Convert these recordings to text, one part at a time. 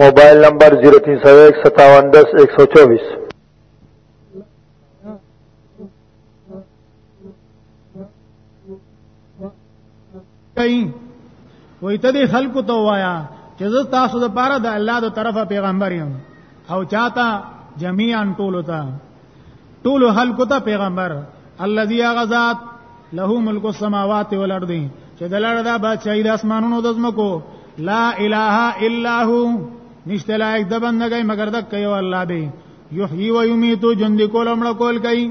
موبایل نمبر 03015710124 کوي وای ته دې خلکو ته وایا چې زه تاسو د پاره د الله د طرفه پیغمبر یم او چاته جميعا ټول ته ټول خلکو ته پیغمبر الذي غزاد له ملک السماوات والارض چې دلاره دا بادشاہي د اسمانونو د زمکو لا اله الا هو نشته لایک د بندګۍ مگر د کيو الله به یحیی و یمیت جند کول امر کول کوي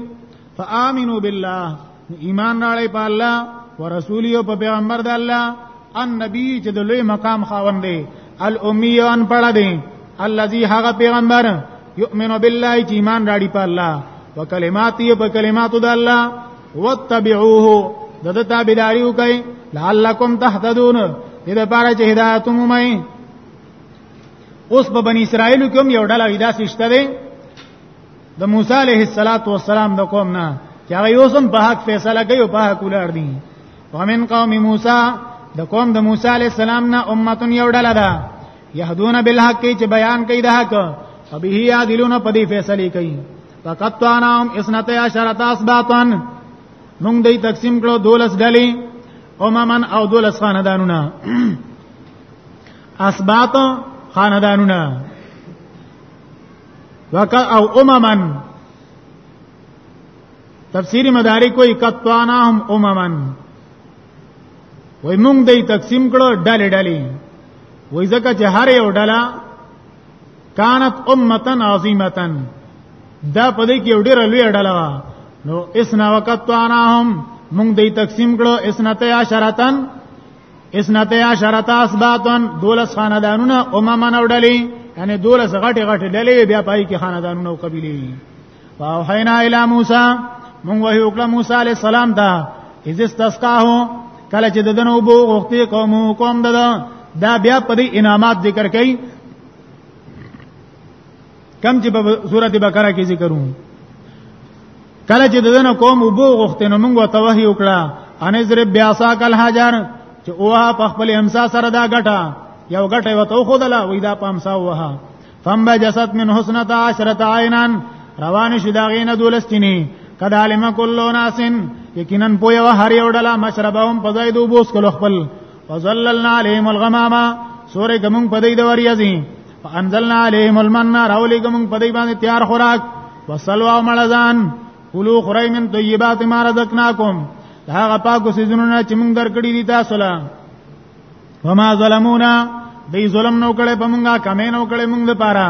فآمنو بالله ایمان راړی په الله ورسول او په پیغمبر د الله ان نبی چې د لوی مقام خاوند دی الامی ان پړه دی الذي هغه پیغمبر یؤمن بالله چې ایمان راړي په الله وکلماتي په کلماتو د الله واتبعوه د د تابعداري وکي لعلکم تهتدون دې لپاره چې هدایت مومئ اوس په بنی اسرائیل کوم یو ډله ویدا سشته ده د موسی علیه السلام د قوم نه چې هغه یو سم په حق فیصله کوي او په حق ولر دي ومن قوم موسی د قوم د موسی علیه السلام نه امه یو ډله ده يهدون بالحق چې بیان کوي د حق فبه یادلون په دې فیصله کوي فقط توانام اسنته عشرت اسباطن موږ دې تقسیم کړو دولس ډلې اممن او دولس خاندانونه اسباط خاندانونه وک او اممن تفسیری مدارک وی کتواناهم اممن وای مونږ دې تقسیم کړو ډلې ډلې وای ځکه چې هر یو ډله کانت امتن عظیمتن دا په دې کې یو ډېر لوی ډله وا نو اسنا وقت وانهم مونږ دې تقسیم کړو اسنته عشرتن اسنته عشرت اسباتن دولس خاندانونه او ممن وډلې یعنی دولس غټي غټي ډلې بیا پای کې خاندانونه او قبيله واو حینا الی موسی مونږ وحی وکړه موسی علی السلام ته اذ استسقاه کله چې ددنو بو غوښتي قوم قوم ددا دا بیا په دې انعامات ذکر کړي کم چې په سورته بقره کې ذکرو کله چې دغه قوم وبو غختنه موږ ته وحي وکړه ان ذرب بیاسا کل حجر چې اوه په خپل همسا سره دا غټه یو غټه وته خو دلا وې دا په همسا وه فم بجست من حسنه عشرة عینا روان شو دا غینه دولستنی کدا علم کلو ناسن یقینا پویا هر یو ډلا مشربهم پزای دو بوس کول خپل فظللنا عليهم الغمام سورې کوم په دې د وریاځي فانزلنا عليهم المن راولې کوم په دې باندې تیار خوراک وسلوا ملزان کلو خورای من طیبات ما رزقناکم هغه پاکو سيزونه چې موږ درکړي دي تاسو له وما ظلمونا دې ظلم نو کړي په موږه کمې نو کړي موږ د پاره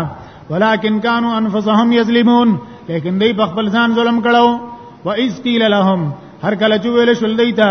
ولکن كانوا انفسهم یظلمون لیکن دې په خپل ځان ظلم کړو و اذ قیل لهم هر کله چې ویل شول دیتا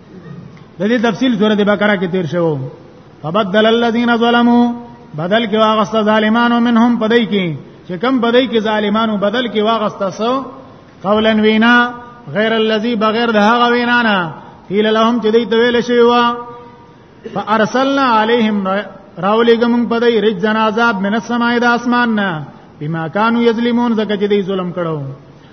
د دې تفصیل سورته بقره کې تیر شوو فبدل الذين ظلموا بدل کې واغست ظالمانو منهم پدای کې چې کم پدای کې ظالمانو بدل کې واغست سو قولا وینا غیر الذي بغیر د هغه وینا نه قیل لهم چې دوی ته ویل شوی و فارسلنا عليهم راولېګم په دای رج جنازاب من السماء د اسمان نه بما كانوا يظلمون زکه چې دوی ظلم کړو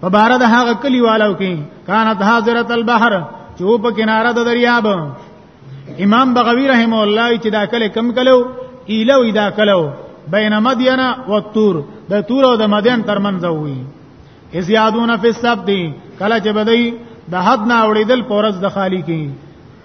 په بار د هغه کلیوالو کې کانت حاضرت البحر چې په کناره د دریاب امام بغوی رحم الله چې دا کله کم کلو ایلو دا کلو بین مدین و تور د تور او د مدین ترمنځ وی از یادونه فی السبت کله چې بدی د حد نه اوړیدل پورز د خالی کې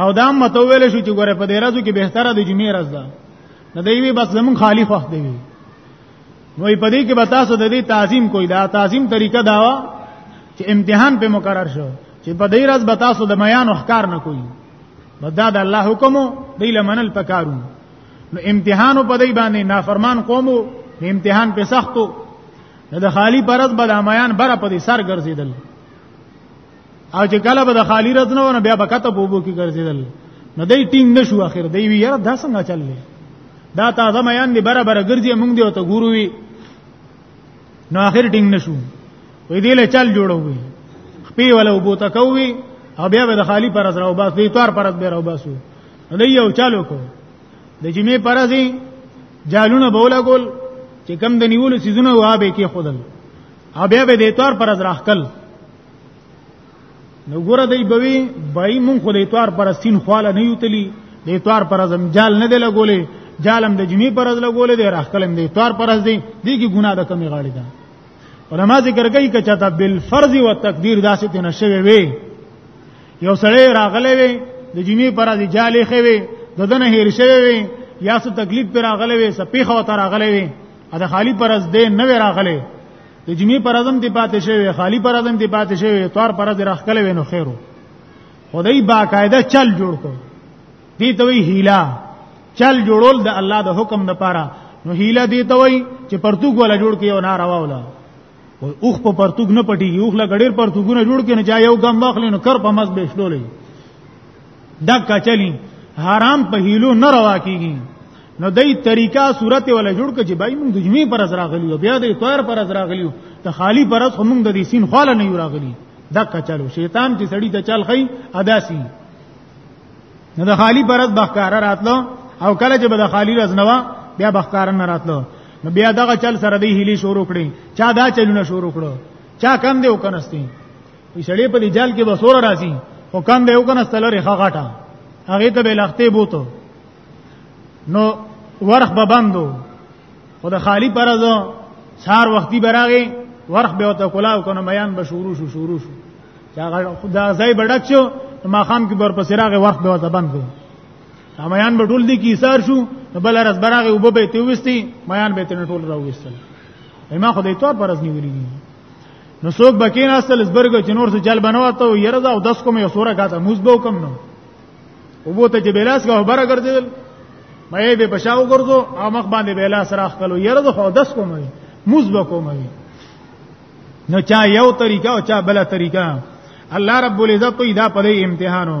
او دا متویل شو چې ګوره په دې ورځو کې بهتره د جمعې ورځ ده نه دی وی بس زمون خالی وخت دی نو په دې کې به تاسو د دې تعظیم کوی دا تعظیم طریقه دا و چې امتحان په مقرر شو چې په دې ورځ به تاسو د میان احکار نه کوی بدا د الله حکم دی لمنل پکارو نو امتحان په دې باندې نافرمان قومو امتحان په سختو د خالی پرز بل امیان بر په دې سر ګرځیدل او چې کله به د خالی رز نه ونه بیا به کته بوبو کې ګرځیدل نو دای ټینګ نشو اخر دی وی یاره دا څنګه چللی دا تازه میان دی بره بره ګرځي مونږ دی او ته ګورو وی نو اخر ټینګ نشو وې دې له چل جوړوي خپې ولا وبوته کوي او بیا به د خالی پر از راو باس دی توار پر از به راو باسو نه یو چالو کو د جمعې پر ازي جالونه بولا ګول چې کم د نیولو سيزونه وابه کې خودل او بیا به د توار پر از راخکل نو ګوره دی بوي بای مونږ خو د اتوار پر سین خواله نه یوتلی د اتوار پر ازم جال نه دی لګولې جالم د جمعې پر از لګولې دی راخلم د اتوار پر از دی دی کی ګناه د کمی غاړي ده علما ذکر کوي چې چاته بل فرض او تقدیر داسې ته نشوي وي یو سړی راغلی وي د جمعې پر از جالې خوي د دنه هیر شوی وي یا څه تکلیف پر راغلی وي سپیخه وته راغلی وي دا خالی پر از دې نه راغلی د جمعې پر اعظم دی پاتې شوی خالی پر اعظم دی پاتې شوی تور پر اعظم راخکلې وینو خیرو خدای باقاعده چل جوړ کو دي ته وی هیلا چل جوړول د الله د حکم نه پاره نو هیلا دي ته وی چې پرتوګ ولا جوړ کیو نه راواولا او اوخ په پرتوګ نه پټي اوخ لا غډیر پرتوګونه جوړ کینې چا یو غم واخلې نو کر په مز به شلولې دا کچلی حرام په هیلو نه روا کیږي نو دای طریقہ صورت ولا جوړ کړي بای موږ د جمعې پر از راغلی او بیا د اتوار پر از راغلی ته خالی پر از موږ د دې سین خاله نه یو راغلی دا کچلو شیطان چې سړی ته چل خی ادا سی نو د خالی پر از بخکار راتلو او کله چې به د خالی رز نوا بیا بخکار نه راتلو نو بیا دغه چل سره دی هلی شروع کړي چا دا چلونه شروع کړو چا کم دی وکنستی وی سړی په دې جال کې بسور راځي او کم به وکنه ستلره خغاټه هغه ته به لختې بوته نو ورخ به بندو خو د خالی پرځ سار وختي براغه ورخ به وته کلاو کنه میان به شروع شو شروع شو چې هغه دا ځای بډک شو ما خام کې بر پسې راغه ورخ به وته بند کړو میان به ټول دي کی سار شو بل راز براغه وب به ته وستي میان به ته ټول راوستل ما خو دې تو پرځ نیولې نو څوک بکین اصل زبرګ چې نور څه جل بنواته او یره دا او داس کوم یو سوره کاته موزبو کم نو وبو ته چې بیلاس غو بره ګرځیدل مې به بشاو ګرځو او مخ باندې بیلاس راخ کلو یره دا خو داس کوم موزبو کوم نو چا یو طریقہ او چا بل طریقہ الله رب العزت دا په امتحانو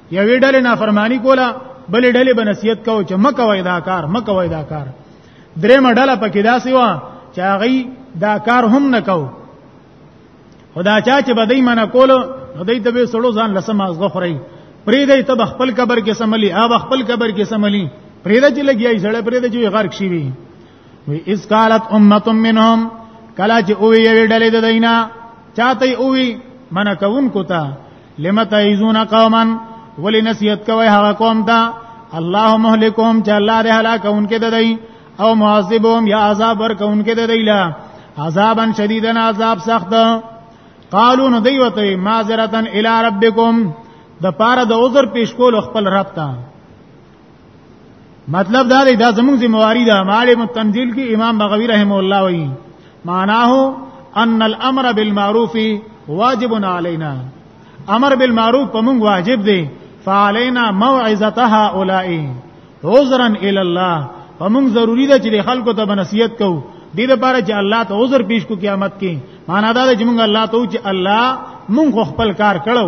یوې ډلې نافرمانی کوله بلې ډلې به نصیحت کوو چې مکه وای دا کار مکه وای دا کار درې مډاله پکې داسې و چې هغه دا کار هم نه کو خدا چا چې بدای منه کولو خدای ته به سړو ځان لسم از غفرای پرې دې ته خپل قبر کې سملی ا خپل قبر کې سملی پرې دې چې لګیای سړې پرې دې چې غرق شي وي وی اس قالت امه منهم کلا چې او یې ډلې د دینا چاته او وی منه کوونکو ته لم تعذون قوما ولنسیت کوي هغه قوم ته الله مهلكهم چې الله دې هلاکونکې ده دی او معذبهم یا عذاب ورکونکې ده دی لا عذابا شدیدا عذاب سخت قالو نو دی وته معذرتن الی ربکم د پاره د عذر پیش کول خپل رب ته مطلب دا دی دا زموږ ذمہواری ده معالم التنزیل کې امام بغوی رحم الله وایي معناه ان الامر بالمعروف واجب علينا امر بالمعروف په موږ واجب دی فعلينا موعظه هؤلاء عذرا الى الله په موږ ضروری ده چې خلکو ته بنصیحت کو دې لپاره چې الله ته عذر پیش کو قیامت کې معنا دا ده چې موږ الله ته چې الله موږ خپل کار کړو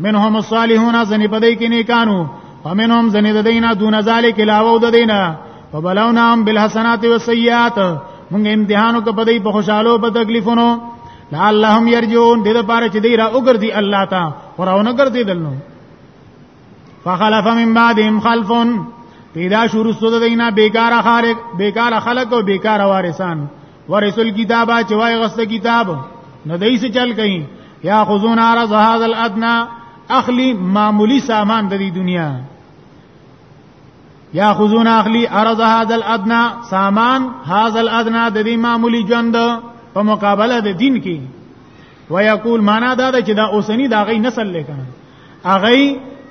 منهم الصالحون زنی پدې کې نیکانو فمنهم زنی د دینه دون ذالک علاوه د دینه فبلونهم بالحسنات والسیئات موږ امتحانو کې پدې په خوشاله په تکلیفونو لعلهم يرجون دې لپاره چې دې را وګرځي الله تا وراونه ګرځي دلنو فخلف من بعدهم خلف پیدا شروع سود دینه بیکاره خارق بیکاره خلق او بیکاره وارثان ورسل کتابه چې وای غسته کتاب نو دای څه چل کئ یا خذون عرض هذا الادنى اخلی معمولی سامان د دې دنیا یا خذون اخلی عرض هذا الادنى سامان هذا الادنى د دې معمولی ژوند په مقابله د دین کې ويقول معنا دا ده چې دا اوسنی دا غي نسل لکنه هغه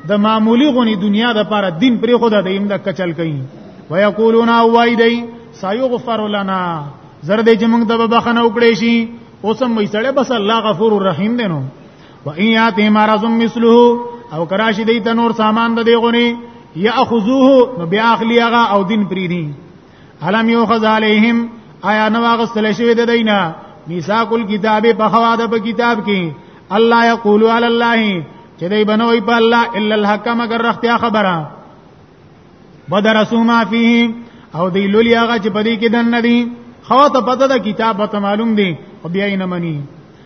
د معمولی غونی دنیا د پاره دین پرې خدا د امدا کچل کوي ويقولون وای دی سيغفر لنا زر دې چې موږ د بخنه وکړې شي اوسم وې سړې بس الله غفور رحیم دی نو و ان یاتی مرض مثله او کراشی دی ته نور سامان د دی غونی یاخذوه نو بیا اخلی هغه او دین پری دی علم یو خزالیهم آیا نو واغستل شوی د دینه میثاق الكتاب په خواده په کتاب کې الله یقول علی الله چې دی بنوي په الله الا الحق مگر رختیا خبره بدرسو ما فيه او دی لولي هغه چې په دې کې دن ندي خو ته پته د کتاب ته معلوم دي او بیا یې نه مني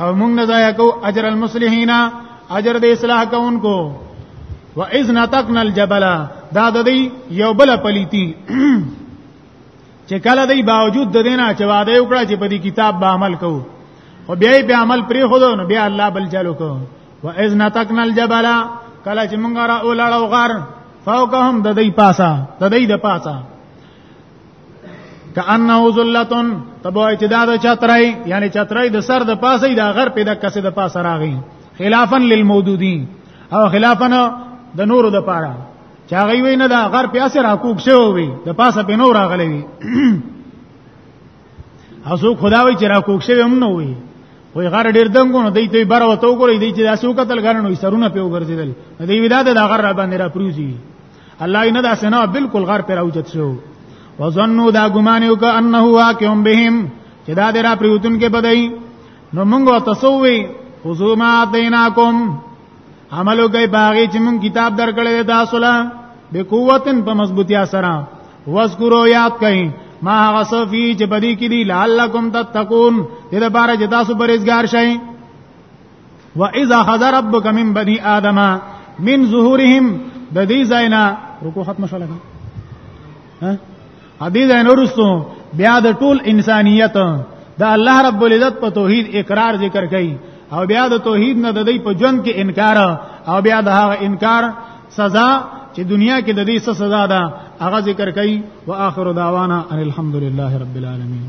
او موږ نه ضایع کو اجر المصلحین اجر د اصلاح کوونکو و اذ نتقنا الجبل دا د دې یو بل پلیتی چې کله دې باوجود د دینه چې وعده وکړه چې په دې کتاب به عمل کوو او بیا په عمل پرې خو نو بیا الله بل چالو کو و اذ نتقنا الجبل کله چې مونږ را اولاړو غر فوقهم د دې پاسا د دې د پاسا کانه ذلتن تبو اعتداد چترای یعنی چترای د سر د پاسه د غر په د کسه د پاسه راغی خلافا للمودودین او خلافا د نورو د پاره چا غي وینه د غر په اثر حقوق شو وي د پاسه په نور راغلی وي اسو خدا وی چې را کوک شوی هم نه وي وای غر ډیر دنګو نه دی ته بار وته وګورې دی چې اسو قتل غرنوي سرونه په وګرځیدل دی ودا د غر را باندې را پروزي الله نه دا سنا بالکل غر پر اوچت شو وظنوا دا ګمان یو ک انه واقع بهم چې دا درا پریوتن کې بدای نو موږ تسوي خذوما دیناکم عملو کوي باغی چې موږ کتاب درکړې دا صلا به قوتن په مضبوطیا سره وذکرو یاد کئ ما غصفی چې بدی کې دی لعلکم تتقون دې لپاره چې تاسو پرهیزګار شئ و اذا خذ ربک من بنی آدم من ظهورهم د دې زینا رکو ختم شو لګا ها دې زینا ورستو بیا د ټول انسانیت د الله رب العزت په توحید اقرار ذکر کړي او بیا د توحید نه د دې په جون کې انکار او بیا د هغه انکار سزا چې دنیا کې د دې سزا ده هغه ذکر کړي واخر دعوانا ان الحمدلله رب العالمین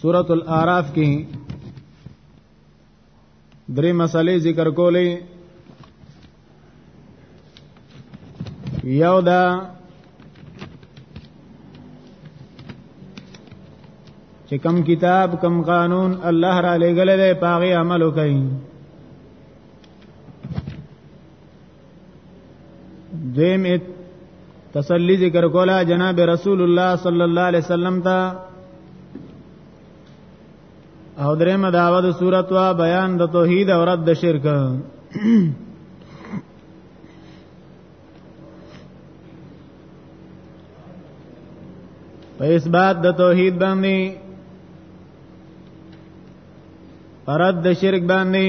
سورۃ الاعراف کې درې مسلې ذکر کولې یو دا چې کم کتاب کم قانون الله را لګل دی پاغي عمل وکړي دویم تسلی ذکر کولا جناب رسول الله صلی الله علیه وسلم ته او درې مداوه د صورت وا بیان د توحید او رد شرک په اسباد د توحید باندې رد شرک باندې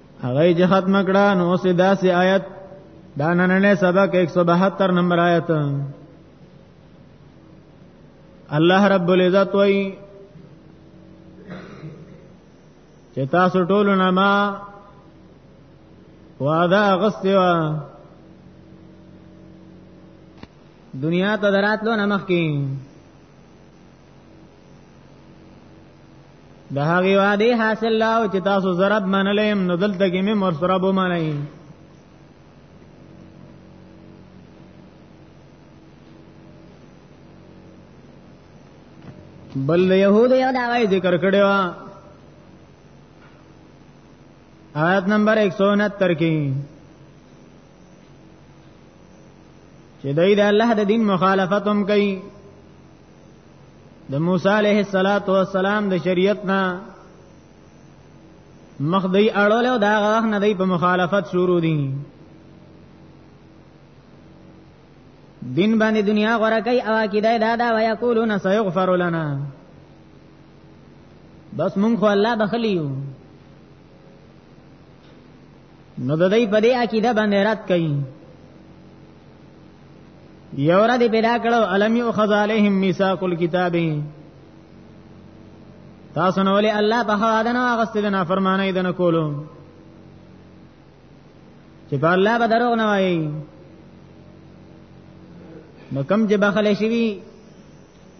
هغه چې ختم کړه نو اوس داسې آیت دا نننې سبق 172 نمبر آیت الله رب العزت وای چې تاسو ټول نه ما وعده غستوا دنیا ته دراتلو نه مخکې د هغه وعده حاصل لا او چې تاسو ضرب منلې نو دلته کې مې مر سره بو منئ بل يهود یو داوی ذکر کړو آیت نمبر 169 کې چې دای د الله د دین مخالفت هم کوي د موسی علیه السلام د شریعت نه مخ دی اړول او دا غوښ نه دی په مخالفت شروع دي دین باندې دنیا غره کوي او عقیده دا دا ویا کولون سيغفر لنا بس مونږ خو الله بخلیو نو د دې په دې عقیده باندې رات کوي یو را دې پیدا کړو الم یو خذالهم میثاق الكتاب تاسو نو ولې الله په هغه دنه غسل نه فرمانه دې نه کولو چې په الله به دروغ نه وایي نو کم چې بخله شي وي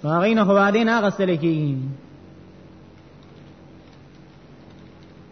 هغه نه هوا دې نه غسل کیږي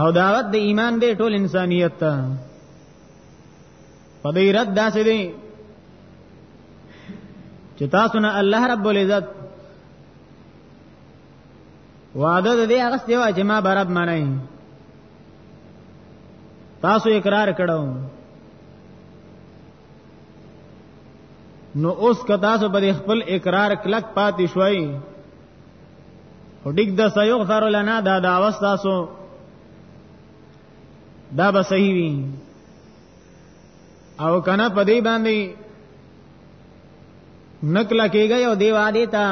او دعوت د ایمان دی ټول انسانیت ته په دې رد داسې دی چې تاسو نه الله رب العزت وعده دې هغه ستیو چې ما برب منای تاسو اقرار کړو نو اوس که تاسو پر خپل اقرار کلک پاتې شوي او ډیګ د سيغفر لنا دا دا واستاسو دا به صحیح وي او کنه په دې باندې نکلا کېږي او دی وادي ته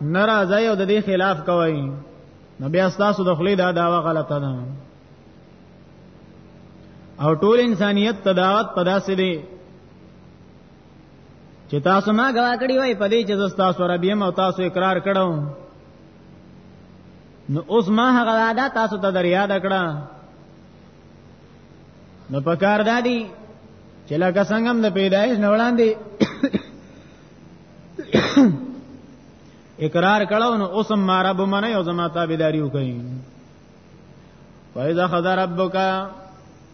ناراضه او د دې خلاف کوي نو بیا تاسو د خلی دا داوا غلطه ده او ټول انسانیت تداوت پداسې دی چې تاسو ما غوا کړی وای په دې چې زستا سره بیم او تاسو اقرار کړو نو اوس ما هغه وعده تاسو ته دریا دکړه نو پکار دادی چې لکه څنګه د پیدایش نه وړاندې اقرار کړو نو اوس ما رب منه او زما تابعداري وکړي فایذا خذ ربک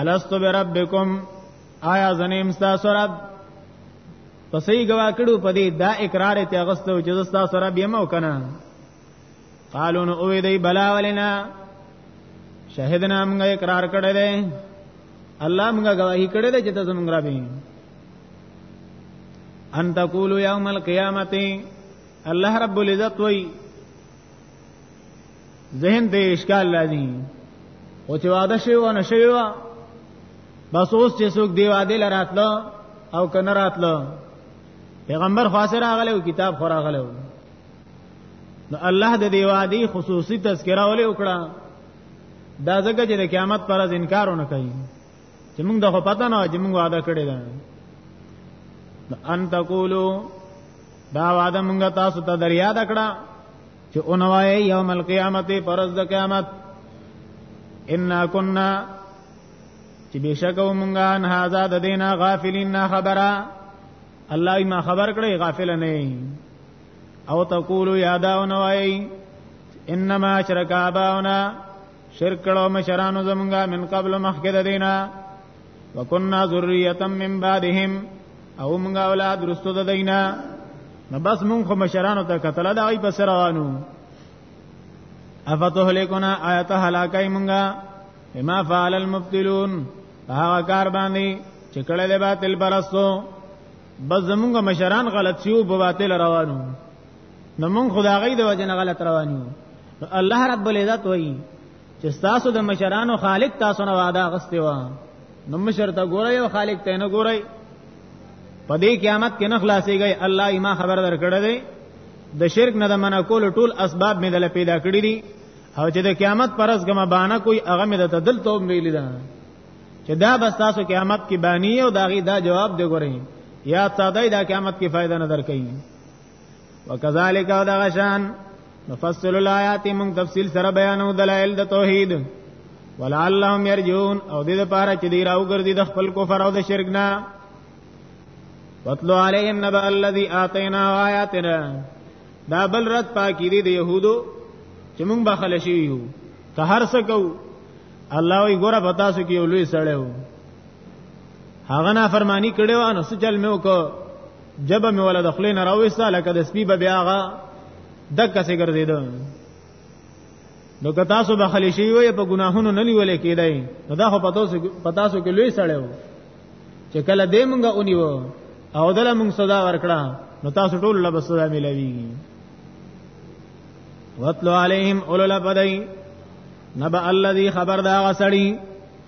الستو بربکم آیا زنیم تاسو رب پسې گوا کړو پدې دا اقرار ته غستو چې تاسو رب یې مو کنه قالو نو اوې دی بلا ولنا شهیدنا موږ اقرار کړی دی الله موږ گواہی کړی دی چې تاسو موږ رب یې ان تقولوا یوم القیامت الله رب العزت وی ذهن ته اشکال لازم او چې واده شوی و نه شوی و بس اوس چې څوک دی واده لراتلو او کنه راتلو پیغمبر خاصه راغله او کتاب خو راغله نو الله د دی واده خصوصي تذکرہ ولې وکړه دا ځکه چې د قیامت پر از انکار ونه کوي چې موږ د خو پته نه چې موږ واده کړی دا ان تقولو دا واده موږ تاسو ته دریا دکړه چې اونوای یوم القیامت پرز د قیامت ان كنا چې بشکو مونږه ان هاذا د دینا غافلین نه خبره الله ما خبر کړی غافل نه او تقول یاداو نوای انما شرک اباونا شرک کړه مشرانو زمونږه من قبل مخکې د دینا وکنا ذریه من بعدهم او موږ اولاد رستو د دینا نو بس موږ خو مشرانو ته قتل دا غي پس روانو افتح لیکونا آیت هلاکای موږ بما فعل المبتلون هغه کار باندې چې کړه له باطل پرستو بس زمونږ مشران غلط شیو په باطل روانو نو مونږ خدای غي د وجنه غلط روانو الله رب العزت وایي چې تاسو د مشرانو خالق تاسو نه وعده غستې و نو مشر ته ګورئ او خالق ته نه ګورئ په دې قیامت کې نه خلاصيږي الله یې ما خبر درکړه دی د شرک نه د منع کول ټول اسباب مې دل پیدا کړی دي او چې د قیامت پرز غم باندې کوئی هغه مې د تدل توب ویل دا چې دا بس تاسو قیامت کې بانی او داغي دا جواب دی ګورئ یا تادای دا قیامت کې فائدہ نه درکې وکذالک او دغشان نفصل الایات موږ تفصیل سره بیانو دلایل د توحید ولعلهم يرجون او دې لپاره چې دی راو ګرځي د خپل کفر او د شرک نه وتلو علیهم نبأ الذی آتینا آیاتنا دا بل رد پاکی دی د یهودو چې موږ بخل شي یو که هر څه کو الله وی ګوره پتا سو کې ولوي سړیو هغه نه فرمانی کړي و نو سچل مې وکړ جب مې ولا د خلې نه راوېسته لکه د سپي به بیا هغه دک کسې ګرځېده نو که تاسو به خلی شي وي په ګناهونو نه نیولې کېدای نو دا خو پتاسو پتاسو کې لوی سړی وو چې کله دې مونږه اونیو او دله مونږ صدا ورکړه نو تاسو ټول له بسدا ملويږي وَاتْلُ عَلَيْهِمْ أُولُو الْأَبْصَارِ نبأ الذي خبر دا غسړي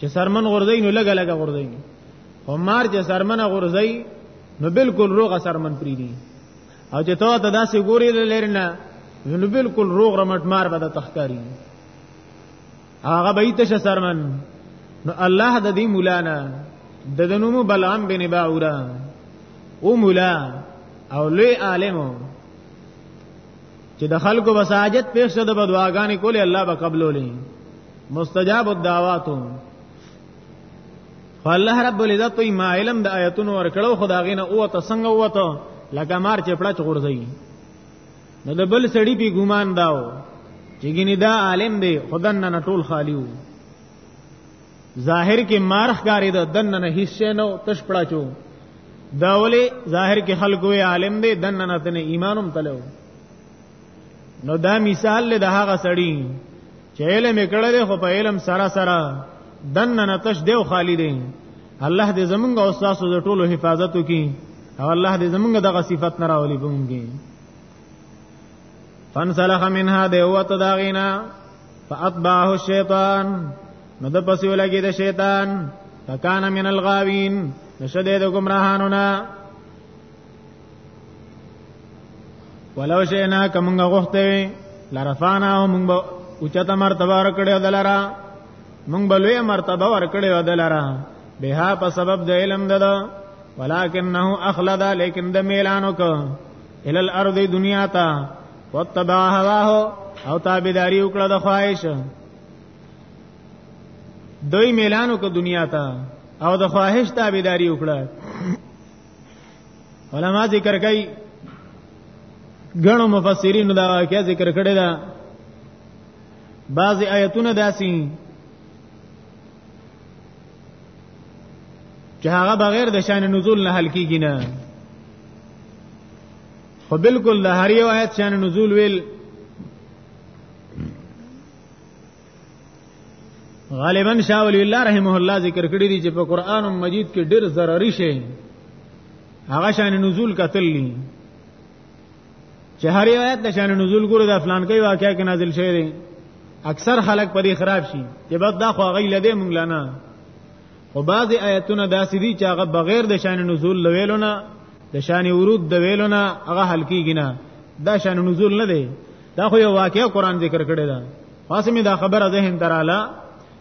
چې سرمن غورځي نو لګه لګه غورځي او مار چې سرمنه غورځي نو بالکل روغه سرمن پری دي او چې ته ته داسې ګوري لرنه نو بالکل روغ رمټ مار به د تخکاری هغه به ایت سرمن نو الله د دې مولانا د دنومو بلعم بن باورا او مولا او لوی عالمو چې د خلکو بساجت پیښ شو د بدواګانې کولې الله به قبولولې مستجاب الدعواتو خو الله رب العزت په ما علم د آیتونو ورکړو خداغې نه او ته څنګه وته لکه مار چې پړه چغورځي نو د بل سړی په ګومان داو چې ګینه دا عالم دی خدای نه ټول خالی وو ظاهر کې مارخ کاری ده دنه نه هیڅ نه تش پړا چو دا ولې ظاهر کې خلق وي عالم دی دنه نه تنه ایمانم تلو نو دا مثال له هغه سړی چې علم کړه له خو په علم سره سره دنه نه تش دیو خالی دی الله دې زمونږ او تاسو د ټولو حفاظت وکړي او الله دې زمونږ دغه صفت نه راولي بونګي فانسلخ منها دی وت داغینا فاتبعه الشیطان نو د پسې ولګي د شیطان فکان من الغاوین نشد د گمراهانو نه ولو شینا کومه غوښته وی لرفانا موږ به اوچته مرتبه ورکړې دلرا موږ به لوی مرتبه ورکړې دلرا به په سبب د علم ددا ولکنه اخلد لیکن د میلانو کو ال الارض دنیا تا وتبع هواه او تابعداري وکړه د خواهش دوی میلانو کو دنیا تا او د خواهش تابعداري وکړه علما ذکر کوي غنو مفسرین دا واقعیا ذکر کړی دا بعض آیتونه داسي چې هغه بغیر د شان نزول نه حل کیږي نه خو بالکل د هر یو آیت شان نزول ویل غالبا شاه ولی الله رحمه الله ذکر کړی دی چې په قران مجید کې ډېر ضروري شی هغه شان نزول کتل نه چې هر یو آیت د شان نزول ګورو د فلان کوي واقعیا کې نازل شوی دی اکثر خلک پرې خراب شي چې بس دا خو غي لده مونږ لانه او بعض آیتونه داسې دي چې هغه بغیر د شان نزول لویلونه د شان ورود د ویلونه هغه حل کیږي نه دا شان نزول نه دی دا خو یو واقعي قران ذکر کړی دا خاصه می دا خبره ذهن دراله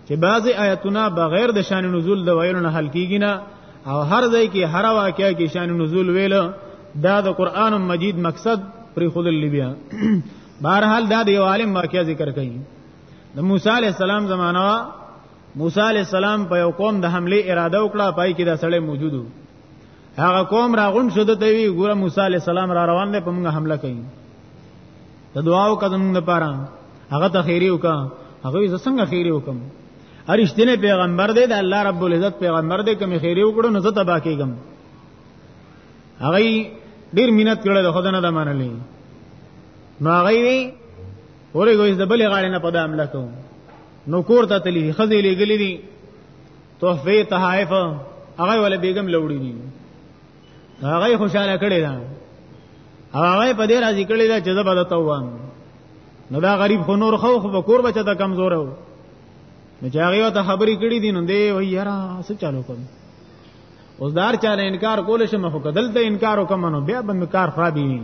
چې بعضی آیتونه بغیر د شان نزول د ویلو نه حل کیږي نه او هر ځای کې هر واقعیا کې شان نزول ویل دا د قران مجید مقصد پر خود لیبیا بهرحال دا د یو عالم واقعیا ذکر کړي د موسی علی السلام زمانہ موسی علی السلام په یو قوم د حمله اراده وکړه پای کې دا سړی موجودو هغه قوم راغون شو د دوی ګوره موسی علی السلام را روان دی په موږ حمله کوي ته دعا وکړه زموږ لپاره هغه ته خیری وکړه هغه یې څنګه خیری وکم ارشتنه پیغمبر دی د الله رب العزت پیغمبر دی کوم خیری وکړو نو زه تبا کېږم هغه ډیر مینت کړل د خدای نه د منلې نو هغه وی اورې ګوي د بلې غاړې نه پدام لکو نو کور ته تللی خزې لګلې دي تحفه تحائف هغه ول بیگم لوړی دي هغه خوشاله کړی دا هغه په دې راځي کړی دا چې زبر توان نو دا غریب خو نور خو خو کور بچا ته کمزور و نو چې هغه ته خبرې کړې دي نو دی وای یارا څه چالو کوم اوس دار چا نه انکار کول شم خو کدل ته انکار وکم نو بیا بند کار خراب دي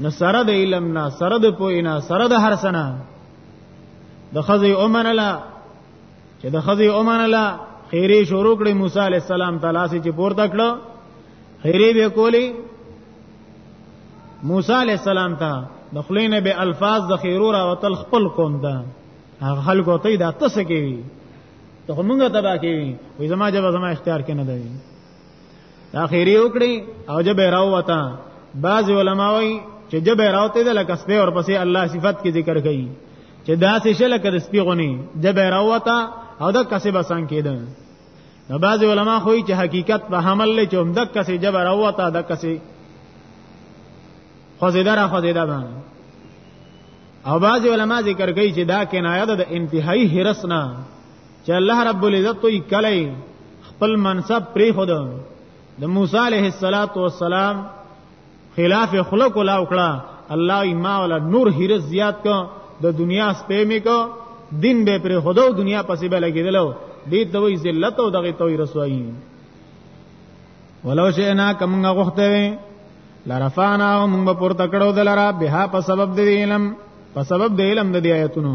نو سره د علم نه سره د پوینا سره د هر سنه د خزي اومنلا چې د خزي اومنله خیره شروع کړې موسی علی السلام تعالی سي چې پورته کړو خیره به کولی موسی علی السلام ته د خلینه به الفاظ د خیرو را وتل خپل قوم ده هغه خلکو ته دا تاسو کوي ته موږ تبا کوي وې زما جواب زما اختیار کې نه دی دا خیری وکړي او جبه راوته بعض علما وایي چې جبه راوته د لکه سپه اور پسې الله صفت کې ذکر کړي چې دا څه شل کړ سپي غوني جبه راوته او د کسب اسان کېده نو بعض علما خو چې حقیقت په حمل له چوم د کسې جبه راوته د کسې خوځیدا را خوځیدا باندې او بعض علما ذکر کوي چې دا کنایه ده د انتهایی حرس نه چې الله رب العزت یې کله خپل منصب پری خود د موسی علیه السلام خلاف خلق ولا وکړه الله یې ما ولا نور هرس زیات کو د دنیا سپې می کو دین به پر خدو دنیا پسې به لګیدلو دې ته وی ذلت او دغه توي رسوایی ولو شئنا کمغه غوخته وي لرفانا موږ پورته کړو دلرا بها په سبب د علم په سبب د علم د آیتونو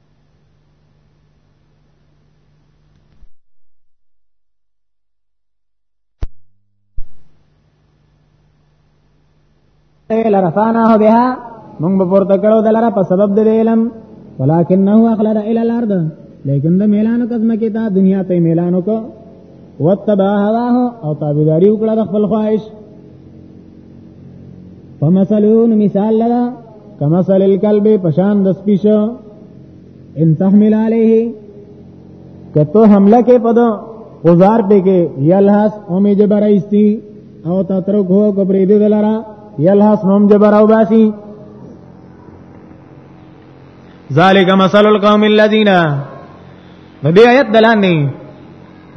لرفاناه بها موږ به پورته کړو دلاره په سبب د علم ولکنه اخلد الى الارض لیکن د میلانو کزمه کې دا دنیا ته میلانو کو وتبع هواه او تابعداري وکړه د خپل خواهش فمثلون مثال لدا کمثل الكلب پشان د سپیشو ان تحمل عليه کته حمله کې پدو اوزار پې کې یلحس اومې جبر ایستی او تترو کو کبرې دې دلارا یلحس نوم جبر او باسی ذالک مثل القوم الذين نو دې آیت دلان نه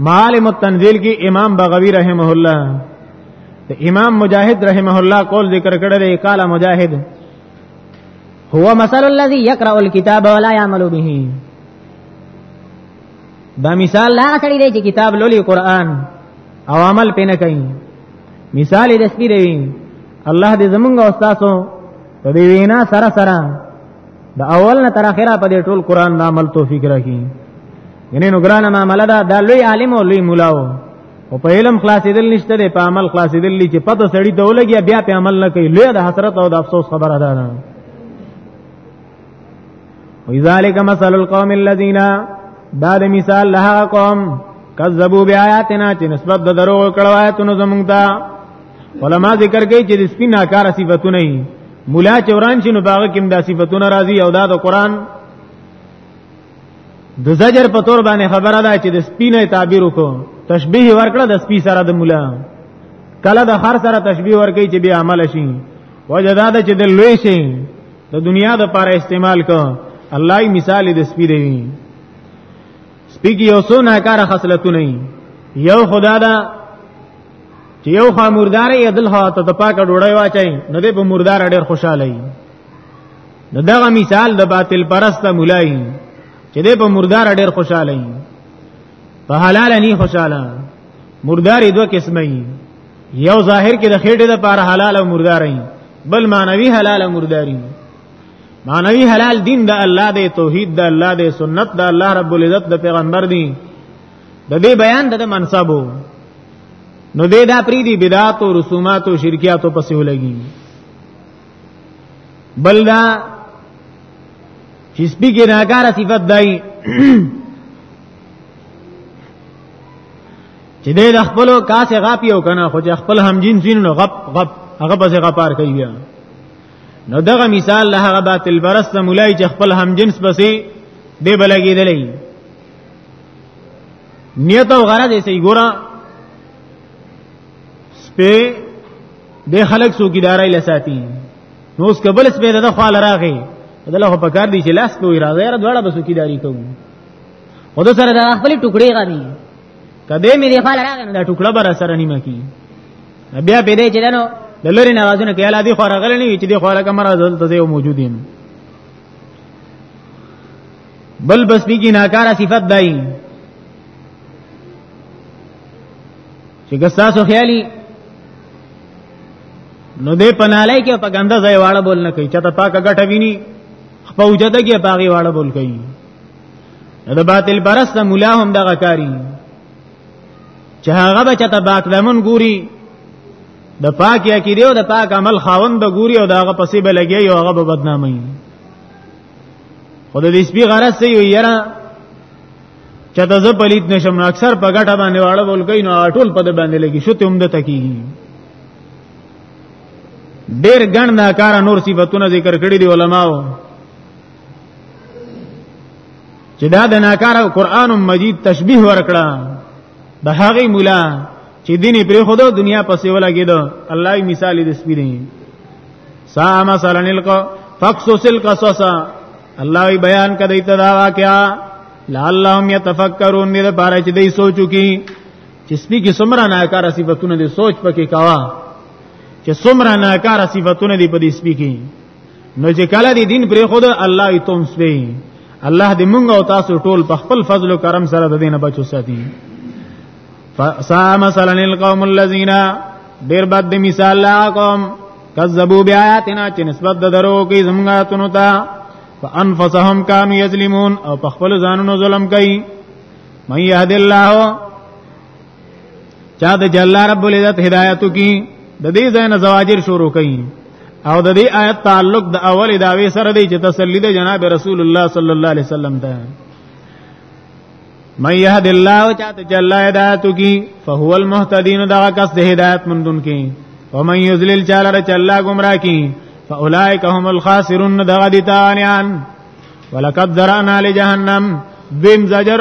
معالم التنزیل کې امام بغوی رحمه الله د امام مجاهد رحمه الله قول ذکر کړی دی قال مجاهد هو مثل الذي يقرأ الكتاب ولا يعمل به دا مثال لا سړی دی چې کتاب لولي قران او عمل پې نه کوي مثال یې د سپی دی الله دې زمونږ او تاسو په دې وینا سره سره د اول نه تر اخره په دې ټول قران د عمل توفیق راکړي ینه نو ګرانه معاملې دا د لوی عالم او لوی مولا وو او په علم خلاصېدل نشته دی په عمل خلاصېدل دی چې پته سړی ته ولګي بیا په عمل نه کوي لوی د حسرت او د افسوس خبره ده نه وذالک مثل القوم الذين دا د مثال له قوم کذبوا بیااتنا چې نسبت د درو کړه آیاتونو زمونږ ته علما ذکر کوي چې د سپینا کار صفاتونه مولا چې وران شي نو باغ کې دا صفاتونه راځي او دا د قران د زجر په تور باندې خبره ده چې د سپینه تعبیر وکړو تشبیه ورکړه د سپی سره د مولا کله د هر سره تشبیه ورکړي چې به عمل شي وجدا ده چې د لوی شي د دنیا د پاره استعمال کو الله مثال د سپی دی سپی کې یو څو ناکاره خصلتونه یو خدا دا چې یو خوا مردار یې دل خوا ته د پاکه ډوړی واچي نو دې په مردار ډېر خوشاله وي نو دغه مثال د باطل پرست مولای چې دې په مردار ډېر خوشاله وي په حلال نه خوشاله مردار دوه قسمه وي یو ظاهر کې د خېټې د پاره حلال او مردار وي بل معنوي حلال او مرداري معنوي حلال دین د الله دی توحید د الله دی سنت د الله رب العزت د پیغمبر دی د دې بیان د منصبو نو دې دا پری دی بدعات او رسومات او شرکیات او پسې ولګي بلدا چې سپیګه ناګاره صفت دای چې دې د خپل کاسه غاپیو کنه خو چې خپل هم جنسین نو غپ غپ هغه پسې غپار کوي نو دغه مثال له هغه باطل برست مولای چې خپل هم جنس بسې دی بلګېدلې نیت او غرض یې صحیح ګورا سپه د خلک سوګیدارای لساتی نو اس کبل سپه د خپل راغی دله په کار دی چې لاس په اراده را دواړه بسو کی داری کوم او د سره د خپل ټوکړي غني کبه مې دی خپل راغی نو دا ټوکړه بر سره نیمه کی بیا په دې چې دنو د لری ناراضونه کې الاده خو راغلی نه وي چې د خو راګه مراد دلته یو موجودین بل بس بیګی ناکاره صفت دای چې ګساسو خیالي نو دې پنالای کې په ګنده ځای واړه بول نه کوي چې ته پاکه ګټه ویني خپوجده کې باغی واړه بول کوي دا باطل پرست مولا هم دغه کاری چې هغه به چاته باک لمن ګوري د پاک یا کې دیو د پاک عمل خاوند به ګوري او داغه پسې به لګي او هغه به بدنامي خود دې سپي غرض سي وي یاره چې د زه پلیت نشم نو اکثر په ګټه باندې واړه بول کوي نو ټول په دې باندې لګي شته هم د تکیږي ډېر ګڼ دا کار نور صفاتونه ذکر کړی دی علماو چې دا د ناکاره قران مجید تشبیه ورکړه د هغه مولا چې دیني پر خودو دنیا پسې ولاګیدو الله یې مثال دې سپی دی سا مثلا الق فقصص القصص الله یې بیان کړی ته دا واقعا لعلهم يتفکرون دې لپاره چې دوی سوچو کی چې سپی کې سمرا ناکاره صفاتونه دې سوچ پکې کاوه چې سمرا ناکاره صفاتونه دې په دې سپی کې نو چې کله دې دین پرې خود الله یې تونس وی الله دې مونږ او تاسو ټول په خپل فضل او کرم سره د دینه بچو ساتي فسا مثلا القوم الذين ډیر بد مثال لا قوم کذبوا بیااتنا چې نسبت د درو کې زمغاتونو ته فانفسهم كانوا يظلمون او په خپل ځانونو ظلم کوي مې يهد الله چا د جل رب العزت هدایتو کی د دې ځای نه زواجر شروع کړي او د دې آیت تعلق د اول داوی سره دی چې تسلی د جناب رسول الله صلی الله علیه وسلم ته من يهد الله چاته جل هدایت کی فهو المهتدين دا کس د هدایت مندون کی ومن يذلل چاله د الله گمراه کی فاولائک هم الخاسرون دا دي تانیان ولقد ذرانا لجهنم بیم زجر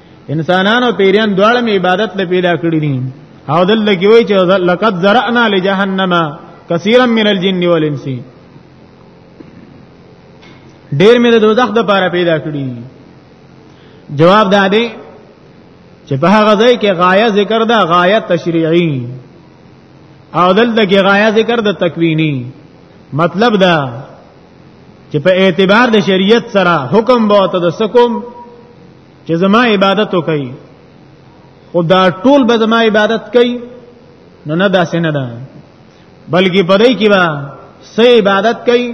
انسانانو پیریان دواړه می عبادت له پیدا کړی دي او دل کې وای چې لقد زرعنا لجهنم کثیرا من الجن والانس ډیر مې د دوزخ د پاره پیدا کړی جواب دا دی چې په هغه ځای کې غایه ذکر دا غایه تشریعی او دلته کې غایه ذکر د تکوینی مطلب دا چې په اعتبار د شریعت سره حکم به ته د سکم چې زما عبادت وکړي خو دا ټول به زما عبادت کوي نو نه داسې نه ده بلکې په دې کې به سه عبادت کوي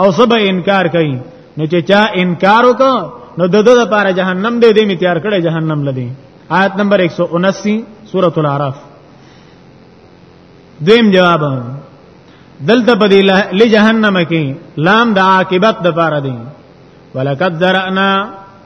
او سبا انکار کوي نو چې چا انکار وکړ نو د دې لپاره جهنم دې دې می تیار کړي جهنم لدی آیت نمبر 179 سورۃ الاعراف دیم جواب دلته په دې لجهنم کې لام د عاقبت د پاره دی ولقد ذرانا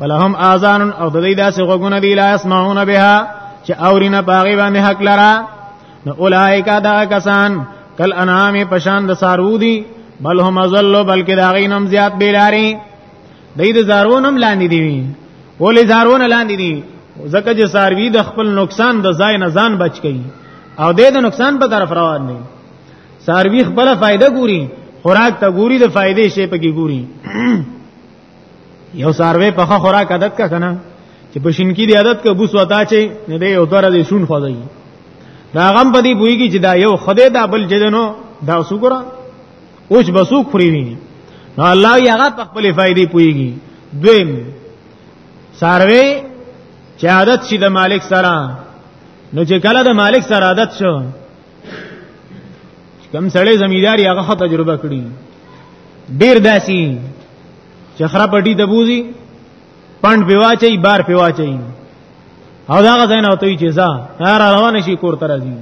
ولهم اذان او د دې داسې غوګونه دی لا اسمعون بها چې اورینه باغی باندې حق لرا نو اولایکا دا کسان کل انعام پشان د سارو دی بل هم ازل بلکې دا غینم زیات بیلاری دې د زارونم لاندې دی وی ولې زارون لاندې دی ځکه چې ساروی د خپل نقصان د ځای نه ځان بچ کړي او دې د نقصان په طرف روان دی ساروی خپل فائدہ ګوري خوراک ته ګوري د فائدې شی په کې ګوري یو ساروی په خوراک عادت کا کنه چې په شینکی دی عادت کا بوس وتا چې نه دی یو دره دی شون خوځي دا غم په دې پويږي چې دا یو خدای دا بل جنو دا وسوګرا اوس بسو خوري وي نو الله یې هغه په خپل فائدې پويږي دویم ساروی چې عادت شي د مالک سره نو چې کله د مالک سره عادت شو کم سړی زمیداری هغه خو تجربه کړی ډیر داسي چې خره پټي ته بوزي پند پیواچي بار پیواچي او دا غزاین او ته چې ځا هر روان شي کور تر ځي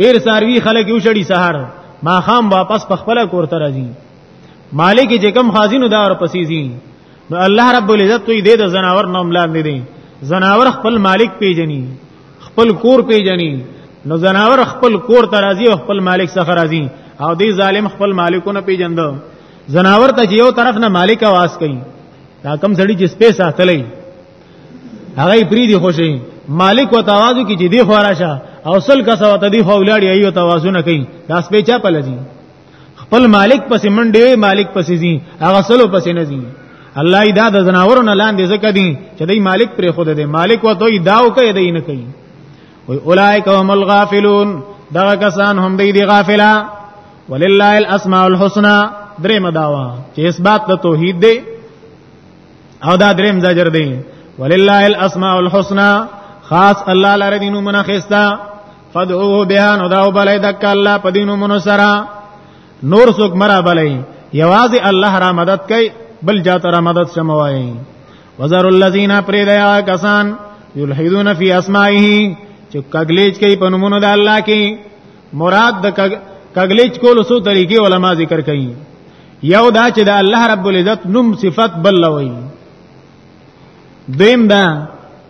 ډیر ساروی خلک یو شړی سهار ما خام واپس په خپل کور تر ځي مالک چې کم خازینو دار پسې ځي نو الله رب العزت دوی دې د زناور نوم لاندې دي زناور خپل مالک پیژني خپل کور پیجنې نو زناور خپل کور ته راځي او خپل مالک څخه راځي او دی ظالم خپل مالکونه پیجند زناور ته یو طرف نه مالک आवाज کوي دا کم سړی چې سپیس اخلي هغه پری دی خوشي مالک و توازو کې چې دی خو راشه او سل کسه وته دی خو ولاړی ایو توازو نه کوي دا سپیچا پلځي خپل مالک پسې منډې وي مالک پسې زی هغه سلو پسې نه زی الله ای دا د زناورو نه لاندې زکه دي چې دای مالک پر خود دی مالک وته ای داو کوي دی نه کوي وای اولایک هم الغافلون دا کسان هم دی دی غافلا ولله الاسماء الحسنى درې مداوا چې اثبات د توحید دی او دا دریم زجر دی ولله الاسماء الحسنى خاص الله لره دینو منخستا فدعوه بها نو داو بلې دک الله په دینو مون سره نور څوک مرا بلې یوازې الله را مدد کوي بل جاته را مدد سموي وزر الذین پریدیا کسان یلحدون فی اسمائه چې کګلیچ کوي په نومونو د الله کې مراد د کګلیچ کول سو طریقې علما ذکر کوي یو دا چې د الله رب العزت نوم صفت بل وي دیم دا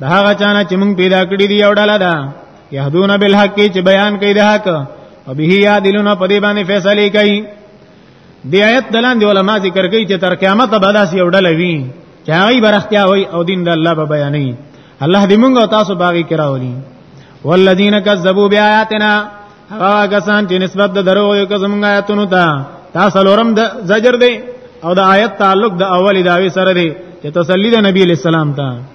د هغه چانه چې موږ پیدا کړی دی او ډاله ده يهدون بالحق چې بیان کوي د حق او به یادلون په دې باندې فیصله کوي د آیت دلان دی علما ذکر کوي چې تر قیامت به داسې یو ډله وي چې هغه برختیا وي او دین د الله په بیانې الله دې موږ او تاسو باغی کراولي والذین کذبوا بیااتنا هغه کسان چې نسبت د درو یو قسم آیاتونو ته تاسو لورم د زجر دی او د آیت تعلق د اولی داوی سره دی چې تسلی د نبی اسلام ته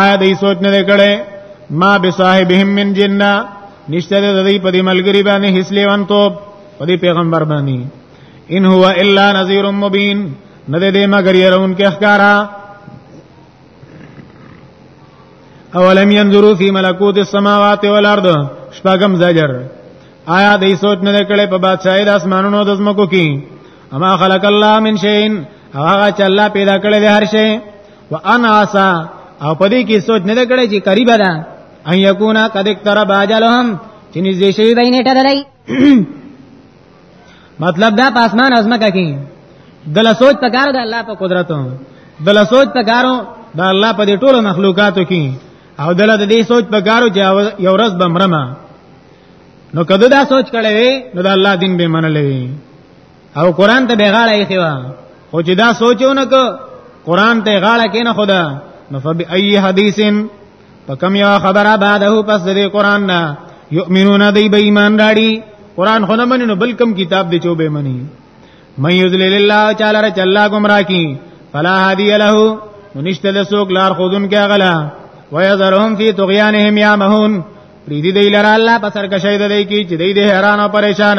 آیا دې سوچ نه کړي ما به صاحبهم من جننه نشته د دې په دې ملګری باندې هیڅ لیوان توپ په دې پیغمبر باندې ان هو الا نذیر مبین نه دې مگر يرون کې احکارا اولم ينظروا في ملكوت السماوات والارض شپغم زجر آیا دې سوچ نه کړي په بادشاہي د اسمانونو د زمکو کې اما خلق الله من شيء هغه چې الله پیدا کړی دی هر شی وان عسى او پدې کې سوچ نه کړی چې قریب ده ان یکونا قد اقترب اجلهم چې نږدې شوی دی نیټه ده مطلب دا پاسمان ازمکه کې دل سوچ پکار ده الله په قدرتو دل سوچ پکارو دا الله په دې ټولو مخلوقاتو کې او دل د دې سوچ پکارو چې یو ورځ بمرمه نو کده دا سوچ کړي نو دا الله دین به منلې او قران ته بغاړه یې خوا خو چې دا سوچونه کو قران ته غاړه کینه خدا نو فبی ای حدیثن پکم یو خبره بعده پس د قران نه یؤمنون دی به ایمان راړي قران خو نه مني نو بلکم کتاب دی چوبه مني مَن یذلل الله تعالی رچ الله گمراه کی فلا هادی له نشته له سوق لار خودن کې غلا ويذرهم فی طغیانهم یامهون پریدی دی لره الله پسر کشید دی کی چې دی د حیران او پریشان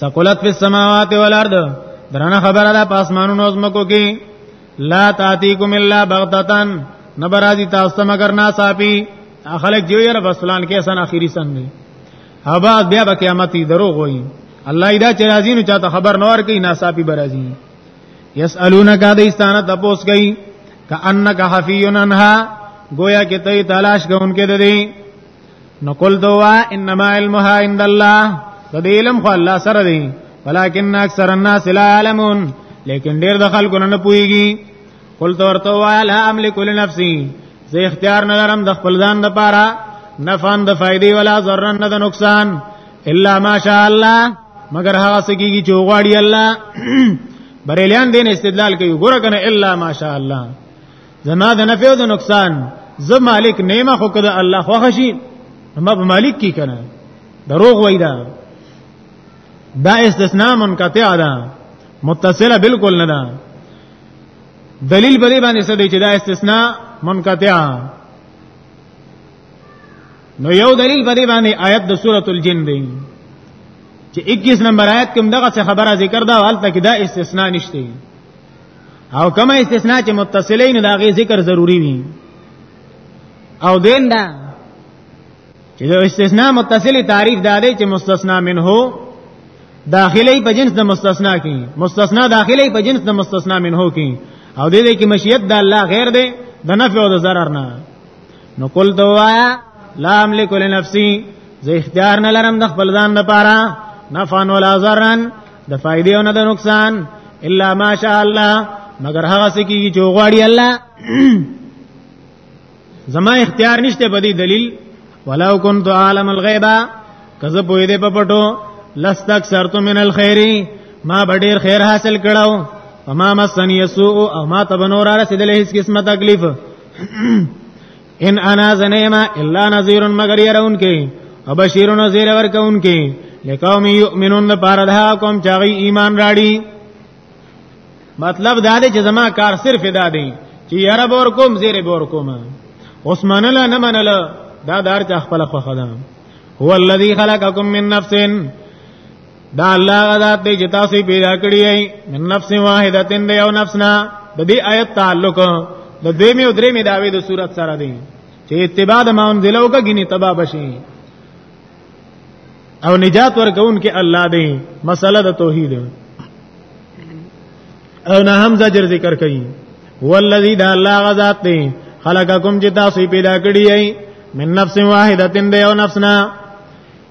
سقلت فی السماوات والارض درنه خبره ده پاسمانونو زمکو کې لا تاتیکم الا بغتتن نبرازی تاسو مگر نا صافی خلک جو یره بس فلان کې سن اخیری سن دی ابا بیا به قیامت دروغ وایي الله ایدا چې راځي نو چاته خبر نور کوي نا صافی برازي یسالونک د استانه تپوس کوي کانک حفیون انها گویا کې ته تلاش کوونکې ده نو کول دوا انما علمها عند الله د دې علم خو الله سره دی ولکن اکثر الناس لا يعلمون لیکن ډیر د خلکو نه پويږي قلت ورته والا املک لنفسي زه اختیار نه لرم د خپل ځان د پاره نفعن د فائدې ولا ضررن نه د نقصان الا ماشاء الله مگر هغه سکیږي چې غواړي الله بریلیان دین استدلال کوي ګوره کنه الا ماشاء الله زما د نفع او د نقصان زه مالک نیمه خو کده الله خوښ شي ما په مالک کی کنه دروغ وای دا دا استثناء منقطع ده متصله بالکل نه ده دلیل بری باندې څه دی چې دا استثناء منقطع نو یو دلیل بری باندې آیت د سورۃ الجن دی چې 21 نمبر آیت کوم دغه څه خبره ذکر دا حالت کې دا استثناء نشته او کما استثناء چې متصلین دا غي ذکر ضروری وي او دین دا چې د استثناء متصلی تعریف دا دی چې مستثنا منه داخلي په جنس د مستثنا کې مستثنا داخلي په جنس د مستثنا منه کې او دې دې کې مشیت د الله غیر دی د نفع او د ضرر نه نو قل دوایا لا املک لنفسي زه اختیار نه لرم د خپل ځان لپاره نفعا ولا ضررا د فائدې او نه د نقصان الا ماشاء الله مگر هغه څه کیږي چې غواړي الله زما اختیار نشته په دې دلیل ولو كنت عالم الغیب کزه پوی دې په پټو لستک سرت من الخير ما بډیر خیر حاصل کړو وما مسنی سوء او ما تبنور رسیدلې هیڅ قسمه تکلیف ان انا زنیما الا نذیر مگر يرون کې وبشیر نذیر ورکون کې لقوم یؤمنون پر ده قوم چې ایمان راړي مطلب دا دی چې زما کار صرف دا دی چې یاره بور کوم زیر بور کوم اوس منله نه منله دا دار چې خپل خوخه ده هو الذی خلقکم من نفسن دا الله غدا ته چې تاسو پیدا کړی یې من نفس واحده تن دی او نفسنا د دې آیت تعلق د دې می او درې می داوی د صورت سره دی چې اتباع د ماون دلو کا غنی تبا بشي او نجات ورکون کې الله دی مسله د توحید او نه هم زجر ذکر کوي والذي دا الله غدا ته خلقکم چې تاسو پیدا کړی یې من نفس واحده تن دی او نفسنا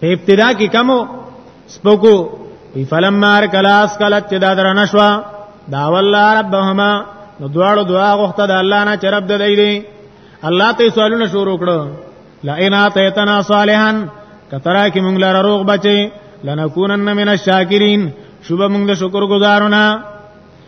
په ابتدا کې کمو سپکو وی فلما کلاس کلت چې دا درنه شو دا والله ربهما نو دواړو دعا غوښته د الله نه چې رب د دی دی الله ته سوالونه شروع کړو لئن اتیتنا صالحا کترا کې مونږ لاره روغ بچي لنکونن من الشاکرین شوب مونږ د شکر گزارونه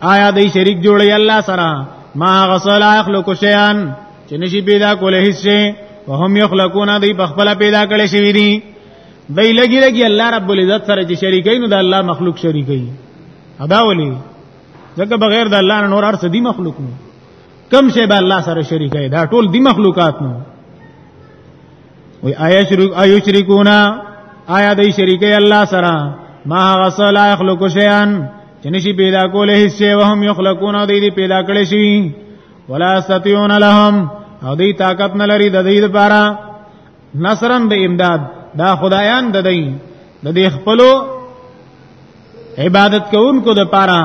آیا دې شریک جوړي الله سره ما غسل اخلق شیان چې نشي پیدا کولای هیڅ شي وهم یخلقون دی بخپل پیدا کړي شي دي دی لګي لګي الله رب العزت سره چې شریکین نو د الله مخلوق شریکي ادا ولي ځکه بغیر د الله نور ارس دي مخلوق نو کم شی به الله سره شریکي دا ټول دي مخلوقات نو وی آیا شرک آیو شرکونا آیا دای شریکه الله سره ما غسل اخلق شیئا چې نشي پیدا کوله هیڅ شی وهم یخلقون او دوی پیدا کړی شي ولا استطيعون لهم او دوی طاقت نه لري د دې لپاره نصرن د امداد دا خدایان د دې د دې خپلو عبادت کوونکو د پاره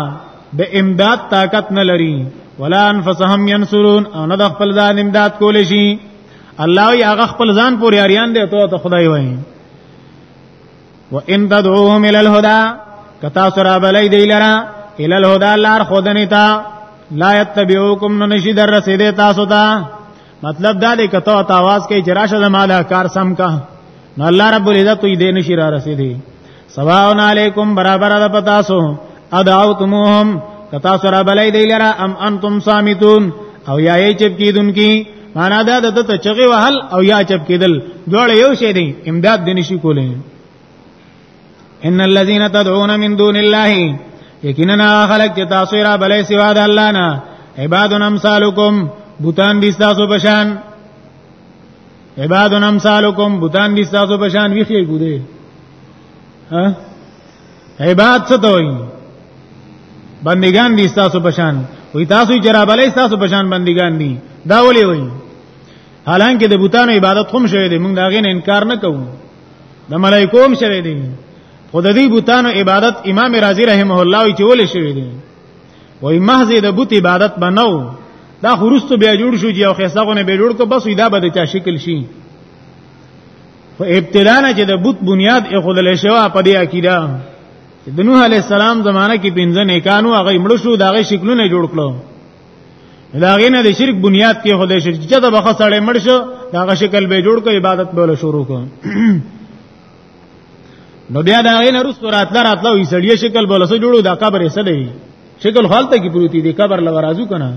د امداد طاقت نه لري ولا انفسهم ينصرون او نه د خپل ځان امداد کول شي الله یې هغه خپل ځان پورې اریان دی ته ته خدای وایي وان تدعوهم الى الهدى کتا سره بلای دی لرا الى الهدى لار خودنی تا لا يتبعوكم نو نشي در رسیدې تاسو ته مطلب دا دی کته او تاواز کې جراشه زماله کار سم کا نو الله رب العزت دې نشي را رسیدې سواون علیکم برابر ده پتاسو ادعوتموهم کتا سره بلای دی لرا ام انتم صامتون او یا یې چپ کیدونکي معنا دا د ته چغي وهل او یا چپ کیدل دوړ یو شی دی امداد دې نشي کولای ان الذين تدعون من دون الله یقینا خلق چې تاسو را بلې سوا د الله نه عباد امثالکم بوتان دي تاسو بشان عباد امثالکم بوتان دي تاسو په شان ویخی ګوده ها عباد څه ته وایي بندگان دي تاسو په شان وی تاسو چې را بلې تاسو په شان بندگان دي دا ولي وایي حالانکه د بوتانو عبادت هم شوی دی موږ دا غین انکار نه کوو د ملائکو هم شوی دی خود دې بوتانو عبادت امام رازی رحمه الله وی چې ولې شوی دی وای محض د بت عبادت بنو دا خورستو بیا جوړ شو چې او خساغونه به جوړ کو بس دا به چا شکل شي خو ابتدا نه چې د بت بنیاد یې خدل شوا په دې عقیده د نوح علی السلام زمانہ کې پنځه نیکانو هغه مړ شو دا غي شکلونه جوړ کړو دا غینه د شرک بنیاد کې خدای شرک چې دا بخښړې مړ شو دا غ شکل به جوړ کو عبادت به شروع کو نو بیا دا غین رستو راتل راتل وی سړی شکل بوله سره جوړو دا قبر یې سړی شکل خالته کی پروتي دی قبر لورازو کنه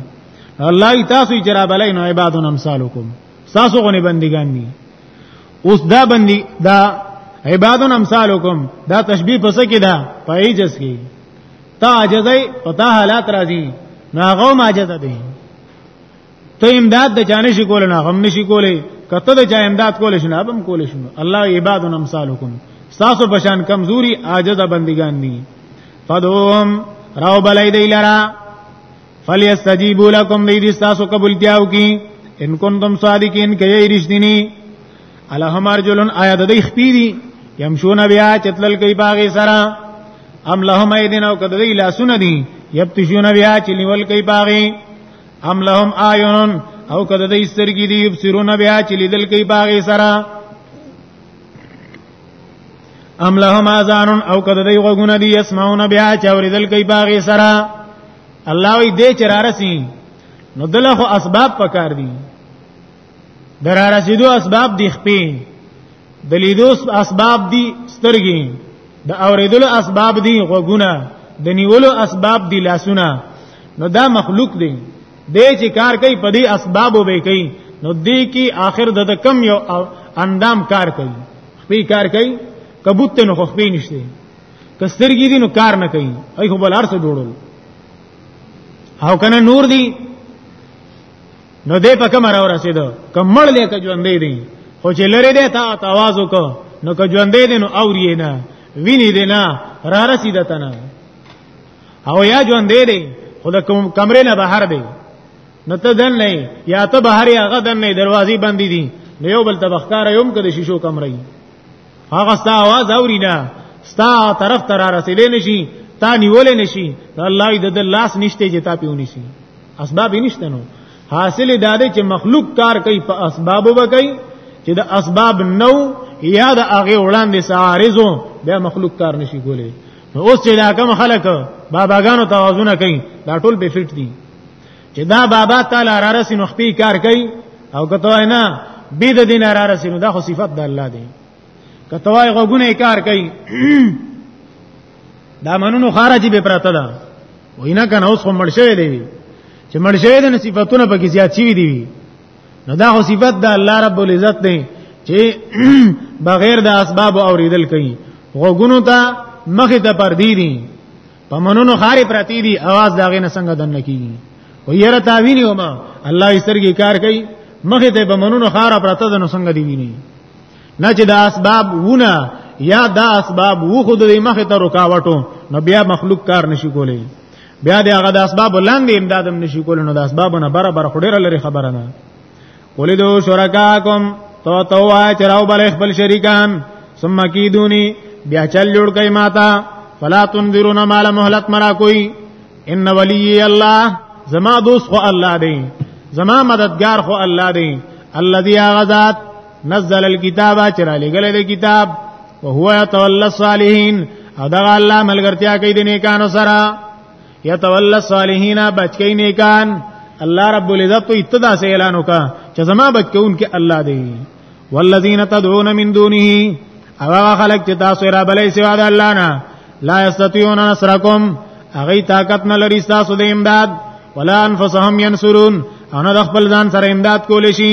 الله تاسو یې جرا بلای نو عبادون امثالکم تاسو غنی بندگان دي اوس دا بندي دا عبادون امثالکم دا تشبیه پس کې دا پایجس کې تا عجزای پتا حالات راځي ناغو ماجزه دي ته امداد د چانه شي کول نه هم نشي کولې کته د چا امداد کول شي نه هم کول شي الله عباد امثالکم تاسو بشان کمزوري عاجز بندگان دي فدوم راو بلای دی لرا فلیستجیبوا لکم دی دي تاسو قبول دیاو کی ان کنتم صادقین کای رښتینی الہم ارجلن آیا د دې خپې دي يمشون بیا چتلل کوي باغې سره ام لهم ایدن او کدی لاسونه دي یبتشون بیا چلیول کوي باغې ام لهم آیون او کده د سترګې دی یبصرون بیا چې لیدل کوي باغې سره ام لهم اذان او کده دی غوګونه دی اسمعون بیا چې اوریدل کوي باغې سره الله وی دې چرارسي نو دله خو اسباب پکار دي درا رسیدو اسباب دی خپې د لیدو اسباب دی سترګې د اوریدلو اسباب دی غوګونه د نیولو اسباب دی لاسونه نو دا مخلوق دی دې چې کار کوي په دې اسبابو به کوي نو دې کې آخر د کم یو اندام کار کوي خپې کار کوي کبوت نو خو خپې نشته کسترګې دي نو کار نه کوي ای خو بل ارسه جوړول او کنه نور دي نو دې په کومه راو رسیدو کمړ لې ک ژوندې دي خو چې لری دې تا आवाज وکړو نو ک ژوندې دي نو اوري نه ویني دي نه را رسیدو ته نه او یا ژوندې دي خو د کمرې نه بهر دی نو ته دن نه یا ته بهر یا غدن نه دروازې بندې دي نو یو بل تبخکار یوم کده شیشو کمرې هغه ستا आवाज اوري نه ستا طرف تر رسیدې نشي تا نیولې نشي الله دې د لاس نشته چې تا پیونی شي اسباب یې نشته نو حاصل دا دی چې مخلوق کار کوي په اسباب وبکای چې د اسباب نو یا د هغه وړاندې سارزو به مخلوق کار نشي کولای نو اوس چې دا کوم خلک باباګانو توازن کوي دا ټول به فټ دي چې دا بابا تعالی را رسینو خپې کار کوي او کته نه بي د دین را رسینو دا خو صفت د الله دی کته وای غوګونه کار کوي دا منونو خارج به پراته ده وینا کنه اوس هم مرشه دی چې مرشه د صفاتونه په کې زیات شي دي نو دا خو صفت د الله رب العزت دی چې بغیر د اسباب اوریدل کوي غوګونو ته مخه ته پر دی دي په منونو خارې پراتی دي आवाज دا غي نه څنګه دن کیږي و یره تا ویني وما الله یې سرګي کار کوي مخه ته په منونو خارې پراته ده نو څنګه دی ویني نه چې د اسباب ونه یا دا اسباب وو خود دې مخه ته رکاوټو نو بیا مخلوق کار نشي کولای بیا دې هغه د اسباب لاندې امدادم نشي کولای نو د اسبابونو برابر خډیر لري خبره نه قلدو شرکاکم تو تو وای چراو بل خپل شریکان ثم کیدونی بیا چل جوړ کای ماتا فلا تنذرون مال مهلت مرا کوئی ان ولی الله زما دوست خو الله دی زما مددگار خو الله دی الذي غزاد نزل الكتاب چر علی گله دی کتاب وهو يتولى الصالحين او دا الله ملګرتیا کوي د نیکانو سره یتول الصالحین بچی نیکان الله رب العزت ته ابتدا سے اعلان وکا چې زما بچون کې الله دی والذین تدعون من دونه او هغه خلق چې تاسو را بلې سوا د الله نه لا یستطيعون نصرکم هغه طاقت نه لري تاسو د امداد ولا انفسهم ينصرون انا د خپل ځان سره امداد کول شي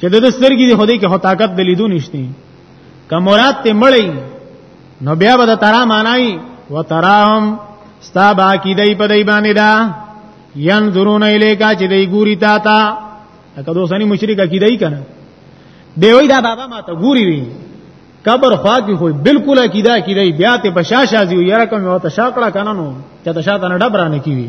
چې د سترګې دی خدای کې هو طاقت د لیدو نشته که مراد ته مړی نو بیا به د ترا معنی و تراهم ستا باقی دی په دی باندې دا ينظرون الیکا چې دی ګوري تا تا که دوسانی مشرک کی دی کنه دی وای دا بابا ما ته ګوري وی قبر خوا کې خو بالکل عقیده کې دی بیا ته بشاشا زی یره کوم یو تشاکړه کنه نو چې تشا ته نه ډبرانه کیوي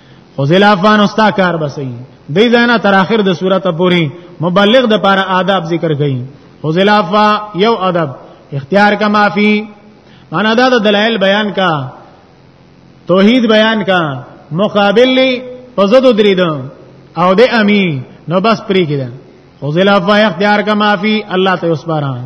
خو زلافان استا کار بسې دې ځنه تر اخر د صورت پوری مبلغ د پاره آداب ذکر کړي خو زلافا یو ادب اختیار کا معافی انا دا د دلایل بیان کا توحید بیان کا مقابل لی پزد درید او د امی نو بس پری کده خو زلافا اختیار کا معافی الله ته وسپارم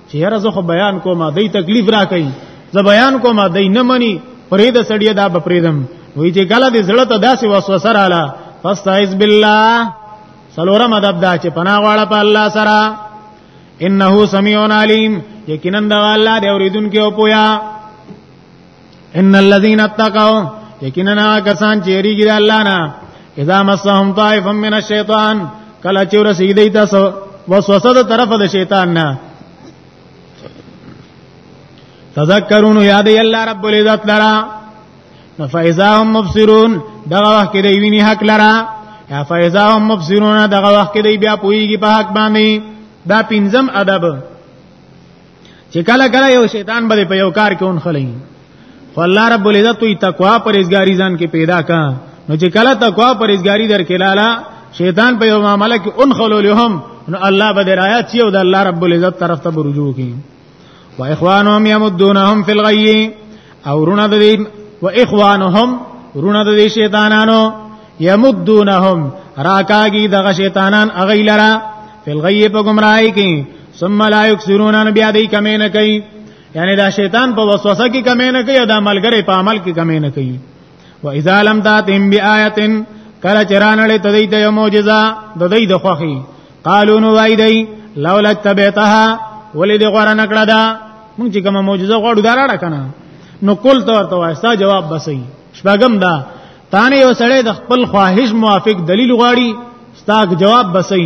چې یاره زه خو بیان کوم دای تکلیف را کوي زه بیان کوم دای نه مني پرې د سړی دا بپریدم وی چې کله دې زړه ته داسې وسوسه رااله فاستعذ بالله سلورم ادب دا چې پناه غواړه په الله سره انه سميع عليم یقینا دا الله دې اوریدونکو او پویا ان الذين اتقوا یقینا کسان چې ریګی الله نه اذا مسهم طائف من الشیطان کله چې ورسیدې تاسو وسوسه د طرف د شیطان نه تذکرون یاد الله رب العزت لرا فاذا هم مبصرون دغه وخت کې دی ویني حق لرا یا فاذا هم مبصرون دغه وخت کې دی بیا پویږي په حق باندې دا پنځم ادب چې کله کله یو شیطان به په یو کار کې اون خلای خو الله رب العزت وی تقوا پرېزګاری ځان کې پیدا کا نو چې کله تقوا پرېزګاری درکې لاله شیطان په یو معاملې کې اون خلول هم نو الله به درایات یو د الله رب العزت طرف ته رجوع کی و اخوانهم یمدونهم فی الغی او رونه د دې و اخوانهم رونه د دې شیطانانو یمدونهم راکاږي دغه شیطانان اغه لرا فل غیب گمراهی کی ثم لا یکسرون ان بیا دې کمې نه کوي یعنی دا شیطان په وسوسه کې کمې نه کوي دا ملګری په عمل کې کمې نه کوي و اذا لم تاتم بیاات کله چران له تدید یو معجزه د دې د خوخي قالو نو وای دی لولا تبعتها ولې دی غره نکړه دا مونږ چې کومه معجزه غواړو دا راړه کنه نو کول ته ورته وایستا جواب بسې شپږم دا تانه یو سړی د خپل خواهش موافق دلیل غواړي ستاک جواب بسې